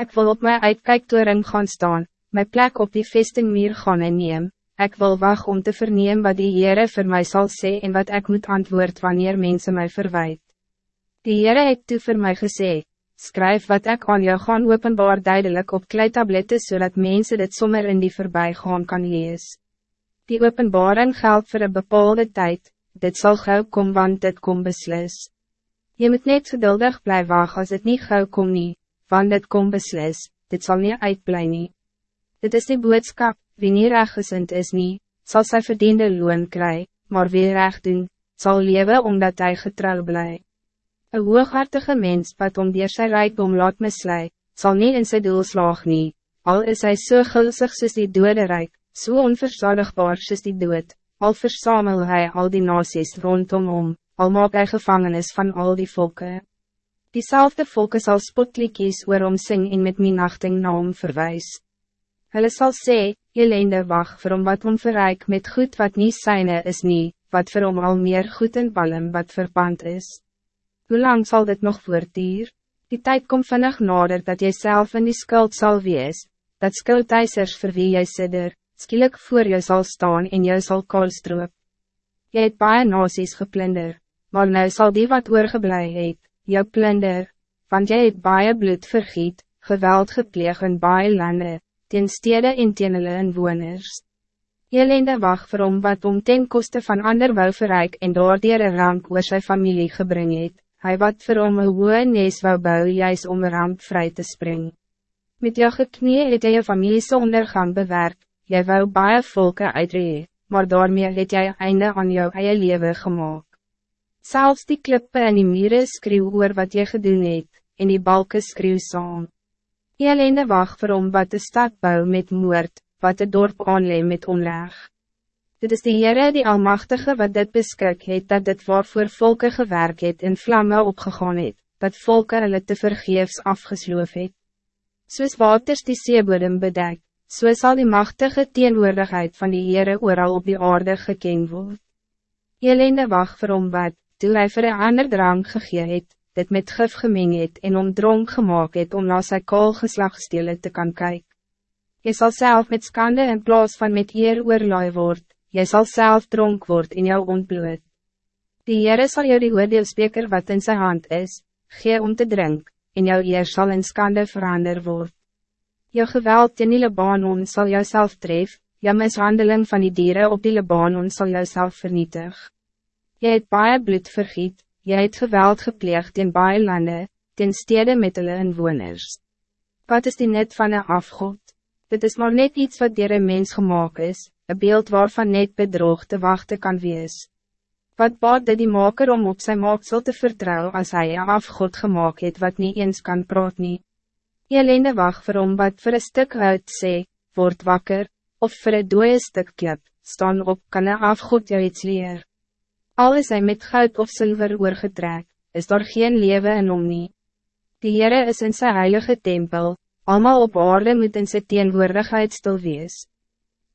Ik wil op mijn uitkijktoren gaan staan, mijn plek op die vestingmuur gaan inneem. Ik wil wacht om te vernemen wat die Heere voor mij zal zeggen en wat ik moet antwoord wanneer mensen mij verwijt. Die Heere het toe voor mij gezegd, schrijf wat ik aan jou gaan openbaar duidelijk op kleitabletten zodat mensen dit sommer in die voorbij gaan kan lees. Die openbaring geldt voor een bepaalde tijd, dit zal gauw komen want dit kom beslis. Je moet net geduldig blijven wachten als het niet gauw kom nie, want dit kom beslis, dit zal niet uitblij nie. Dit is die boodskap, wie nie rechtgesind is nie, sal sy verdiende loon kry, maar wie recht doen, sal lewe omdat hij getrouw bly. Een hooghartige mens wat om die sy rijkdom laat mislui, sal nie in sy doel slaag nie, al is hy so gulsig soos die dode rijk, so onverzadigbaar soos die dood, al versamel hij al die nasies rondom om, al maak hy gevangenis van al die volken. Diezelfde volken zal spotlikies oorom sing en met minachting na hom verwijs. Hulle sal sê, elende wacht vir hom wat hom verryk met goed wat niet zijne is nie, wat vir hom al meer goed en balm wat verpand is. Hoe lang zal dit nog voortduur? Die tijd komt vinnig nader dat jy zelf in die skuld zal wees, dat skuldeisers vir wie jy sidder, skielik voor jou zal staan en jou zal koolstroop. Jy het baie nasies geplunder, maar nou zal die wat oorgeblij het, jou plunder, want jy het baie bloed vergiet, geweld gepleeg in baie lande, ten stede en teen hulle inwoners. Elende wacht vir hom wat om ten koste van ander wou verryk en daardier een rank oor sy familie gebring het, hy wat vir hom een hoë nees wou bou juist om een ramp vrij te springen. Met jou geknie het jy jou familie ondergang bewerk, jy wou baie volke uitree, maar daarmee het jy einde aan jou eie leven gemaakt. Zelfs die klippe en die mieren skreeuw oor wat jy gedoen het, en die balken skreeuw saam. Elende wacht vir hom wat de stad bou met moord, wat de dorp aanleem met onleg. Dit is de Heere die Almachtige wat dit beskik het, dat dit waarvoor volke gewerk het en vlamme opgegaan het, dat volke hulle te vergeefs afgesloof het. Soos waters die seebodem bedek, so sal die machtige teenwoordigheid van die Heere ooral op die aarde geken word. Elende wacht vir hom wat, toe hy vir een ander drang gegee het, dit met gif gemeng het en om dronk gemaakt het om na sy kool geslagstele te kan kyk. Jy sal self met skande in plaas van met eer oorlaai word, jy sal self dronk word in jou ontbloed. Die Heere sal jou die oordeelspeker wat in zijn hand is, gee om te drink, en jou eer sal in skande verander word. Jou geweld in die Libanon sal jou self tref, jou mishandeling van die dieren op die Libanon sal jou self vernietig. Jy het baie bloed vergiet, Jy het geweld gepleegd in baie lande, ten stede met hulle inwoners. Wat is die net van een afgod? Dit is maar net iets wat dier een mens gemaakt is, een beeld waarvan net bedroog te wachten kan wees. Wat baat dit die maker om op zijn maaksel te vertrouwen als hij een afgod gemaakt het wat niet eens kan praat nie? Jelende wacht vir hom wat voor een stuk uit sê, word wakker, of voor een dooie stuk klip, staan op, kan een afgod jou iets leer. Al is hij met goud of zilver oorgetrek, is daar geen leven in hom nie. Die Heere is in zijn heilige tempel, allemaal op aarde moet in sy teenwoordigheid stil wees.